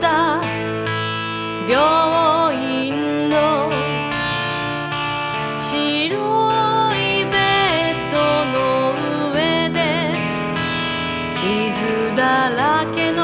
た病院の白いベッドの上で傷だらけの